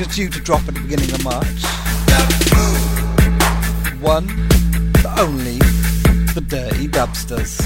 which is due to drop at the beginning of March. One, the only, the Dirty Dubsters.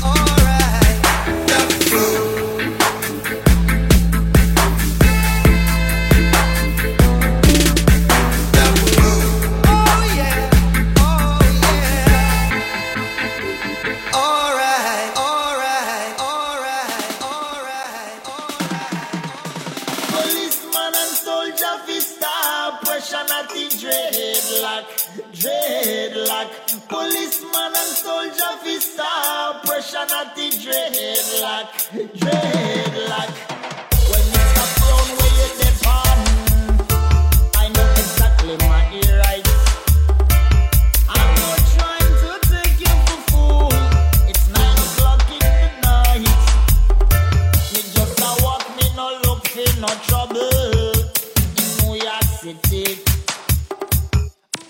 capacity.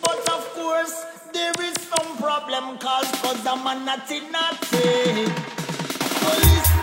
But of course, there is some problem caused cause I'm a naughty, naughty. Police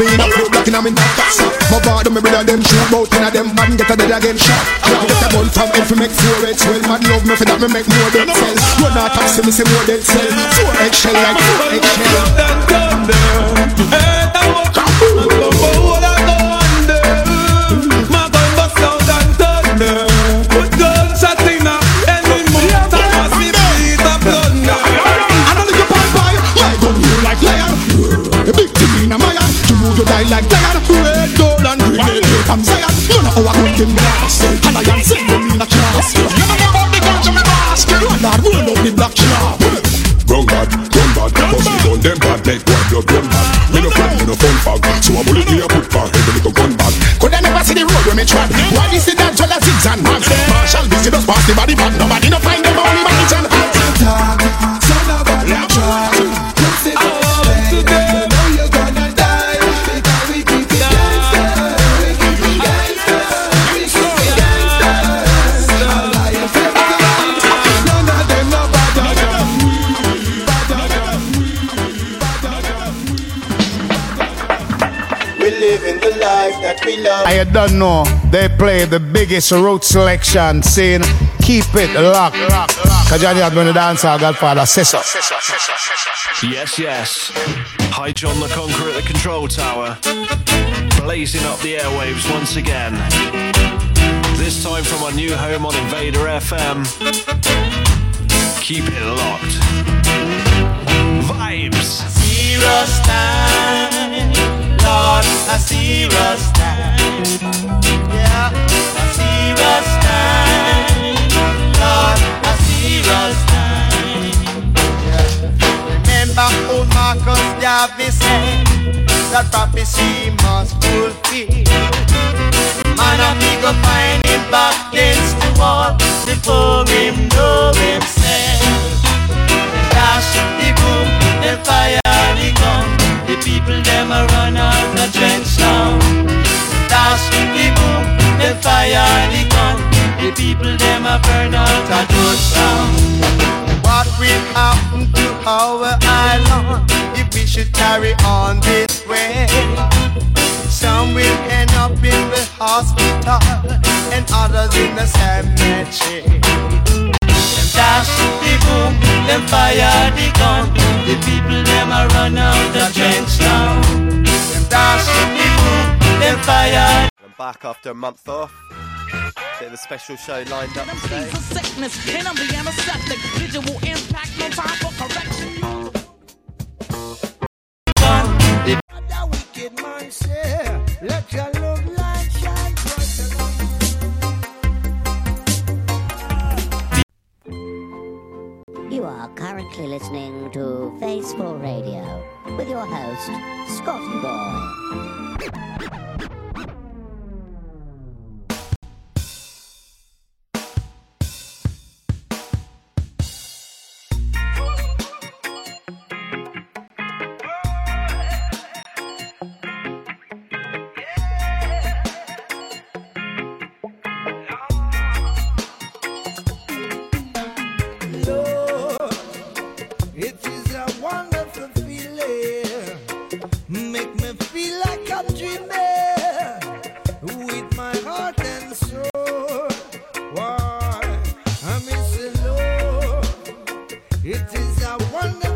Me in a foot black in a me tax My bad me brother them shoot bout in a them man get a dead again. Shot Me get a gun from hell fi make four heads well Man love me for that me make more dead cell Run out taxi me say more dead cell Four eggshell like four eggshell Thunder, I up, I from Zion You know how I gun them blast Alliance send them in a class. You know about the guns me mask Run hard, roll up the black sharp Run bad, run bad, bust the gun them bad, make white blood run bad. Me no friend, me no fun fag, so a bullet here put for head, little gun bag. Could I never see the road where me trod Why is that don't know They play the biggest road selection Saying keep it locked Cause Johnny had been the dancer Godfather says so Yes, yes. Hi, John the Conqueror at the control tower. Blazing up the airwaves once again. This time from our new home on Invader FM. Keep it locked. Vibes. serious time. Lord, a serious time. People them a run out the trench now. Fire the gun. The people them a burn out a good sound. What will happen to our island if we should carry on this way? Some will end up in the hospital and others in the cemetery. Them dash the boom, them fire the gun. The people them a run out the trench now. Them dash the boom, them fire. I'm back after a month off. Bit of a special show lined up today. Piece It is a wonderful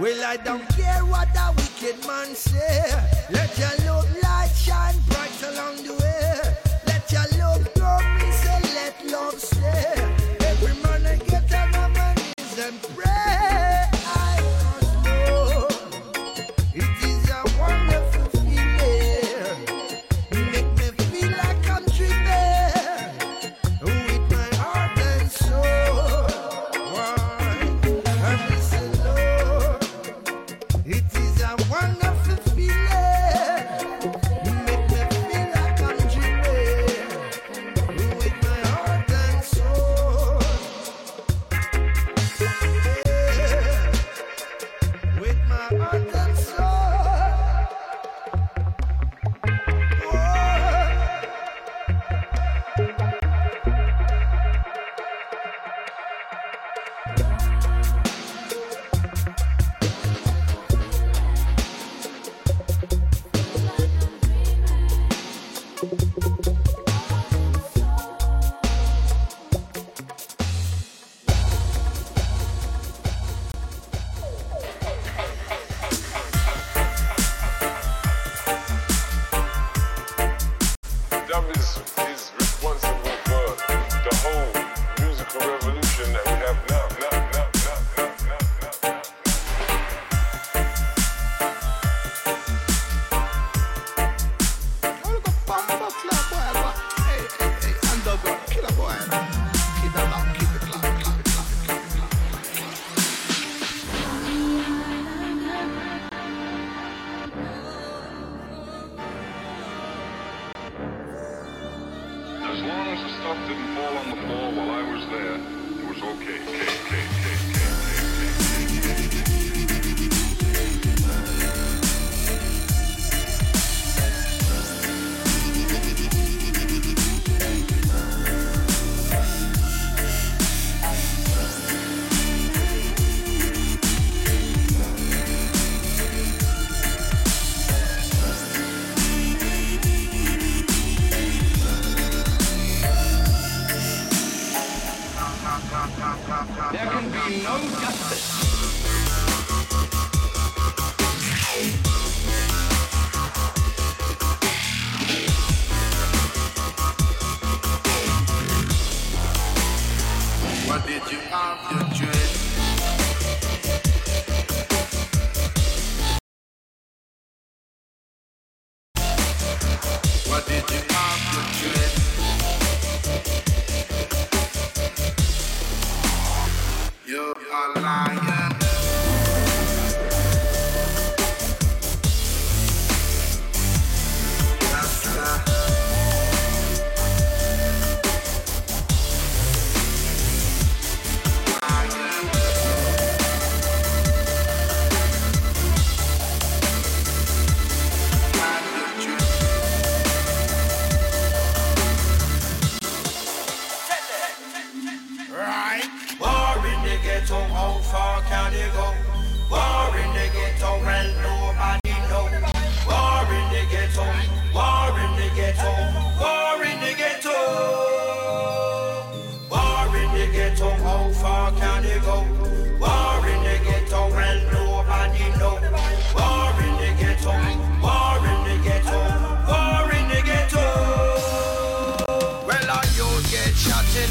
Well, I don't care what the wicked man say. Let your love light shine bright along the way. Let your love grow, me say, let love stay. Every man I get on my knees and pray. You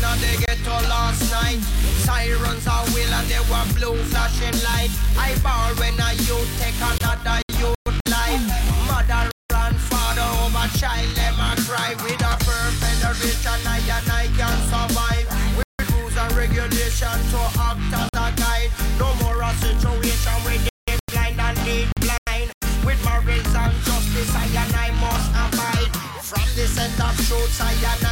of the ghetto last night. Sirens are wheel and they were blue flashing light. I bar when I you take another youth life. Mother and father over child, them a cry. With a perfect religion, I and I can survive. With rules and regulations to act as a guide. No more a situation with the blind and the blind. With morals and justice, I and I must abide. From the centre of truths, I and I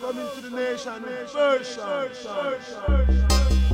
coming to the nation. Version. Still,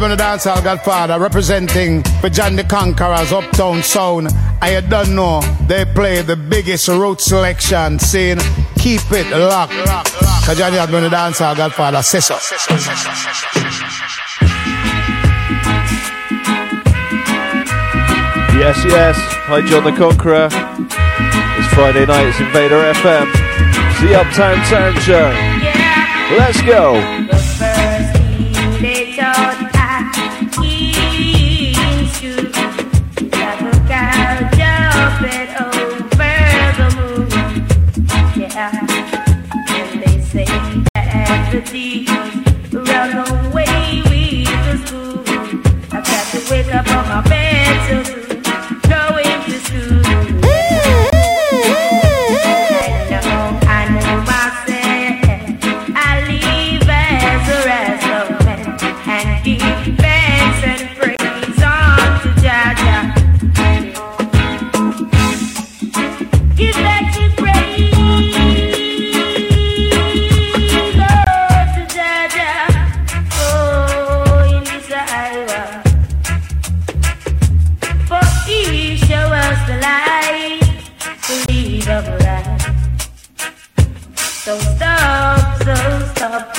this is Johnny Alban, the dancehall godfather, representing for John the Conqueror's Uptown Sound. I don't know, they play the biggest root selection, saying, keep it locked. Cause Johnny Alban, the dancehall godfather, says so. Yes, yes. Hi, John the Conqueror. It's Friday night. It's Invader FM. It's the Uptown Sound Show. Let's go. That troubled eyes. So stop, so stop.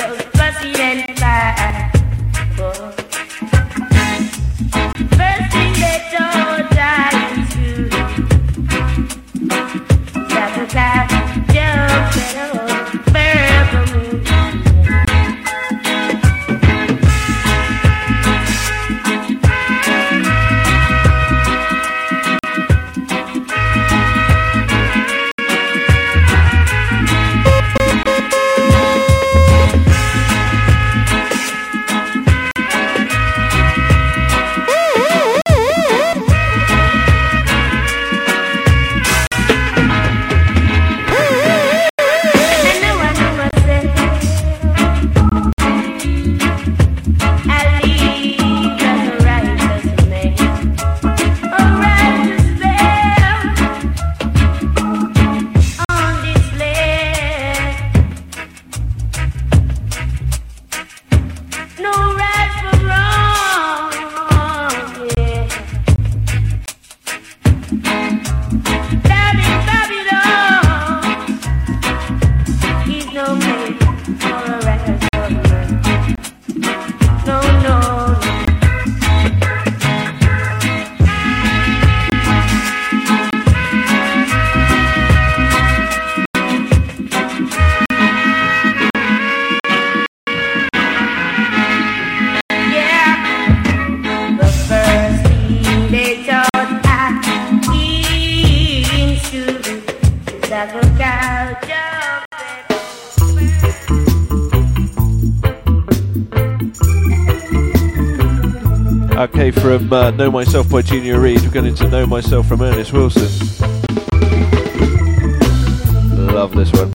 Know Myself by Junior Reid. We're getting to Know Myself from Ernest Wilson. Love this one.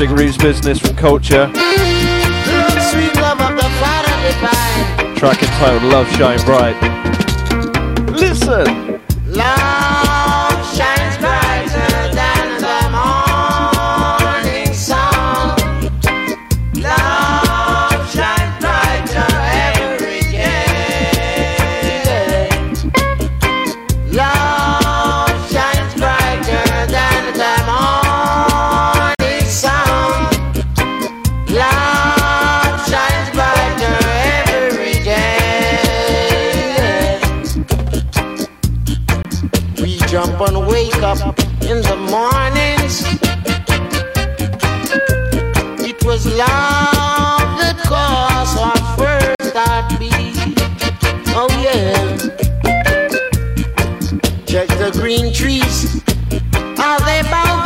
Mixing roots business from culture. Love, Track entitled Love Shine Bright. Listen! Love. green trees. How they bow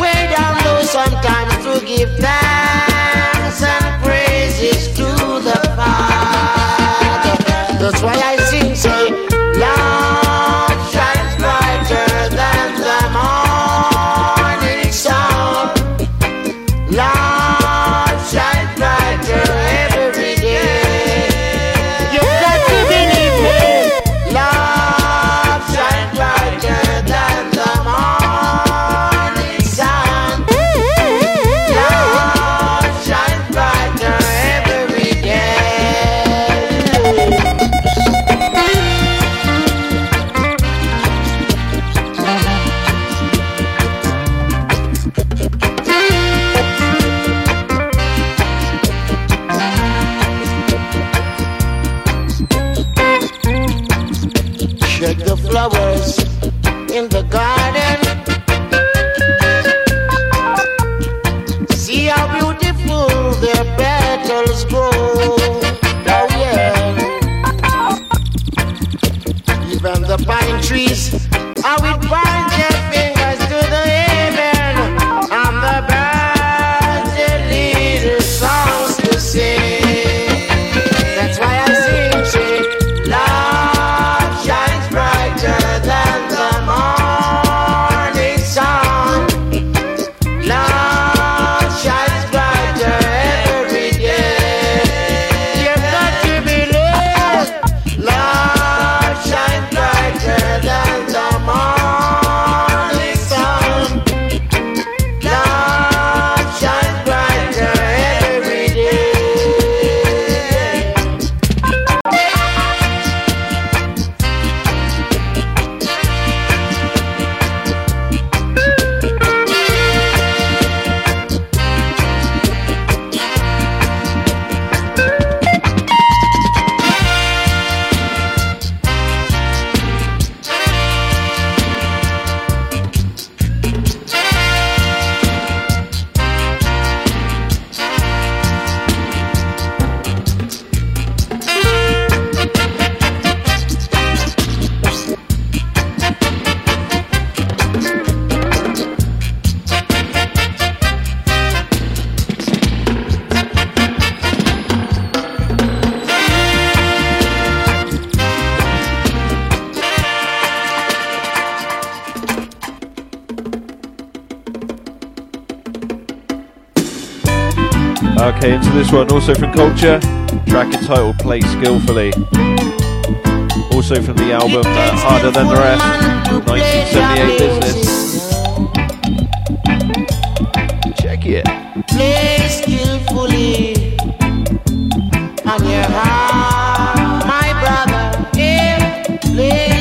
way down low sometimes to give thanks and praises to the Father. That's why I sing so. the pine trees. are with pine. One, also from Culture, track entitled Play Skillfully. Also from the album uh, Harder Than the Rest, 1978 Business. Check it. Play skillfully on your heart, my brother. Yeah, play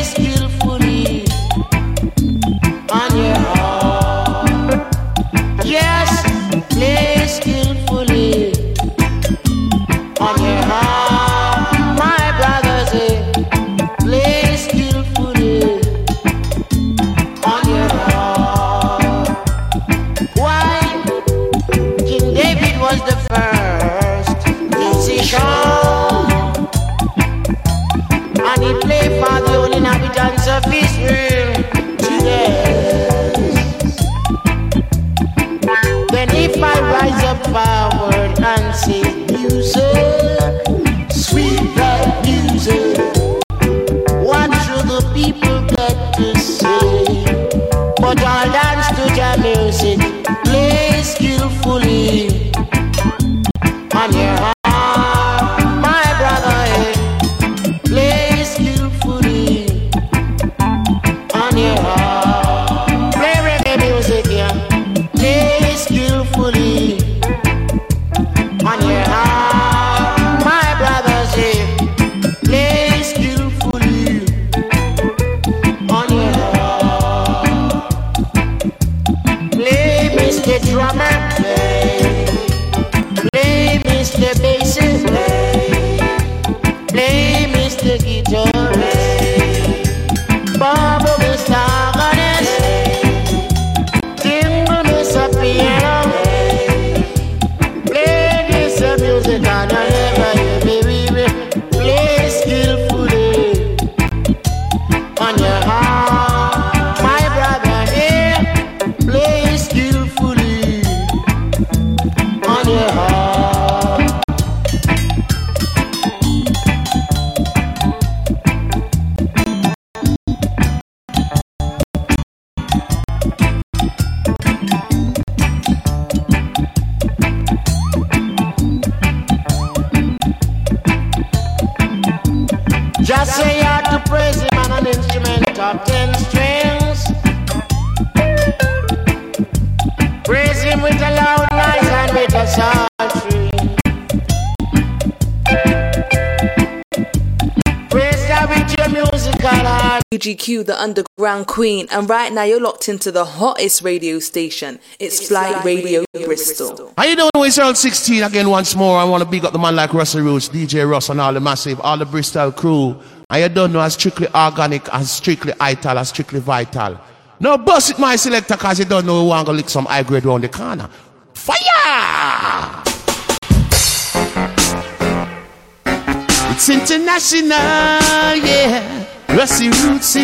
heart. UGQ, the underground queen, and right now you're locked into the hottest radio station. It's, Flight Radio Bristol. How you doing? It's Earl 16 again once more. I want to big up the man like Russell Roots, DJ Russ and all the massive, all the Bristol crew. And you don't know as strictly organic, as strictly ital, as strictly vital. No bust it my selector cause you don't know who I'm gonna lick some high grade round the corner. Fire! It's international, yeah. Rusty Roots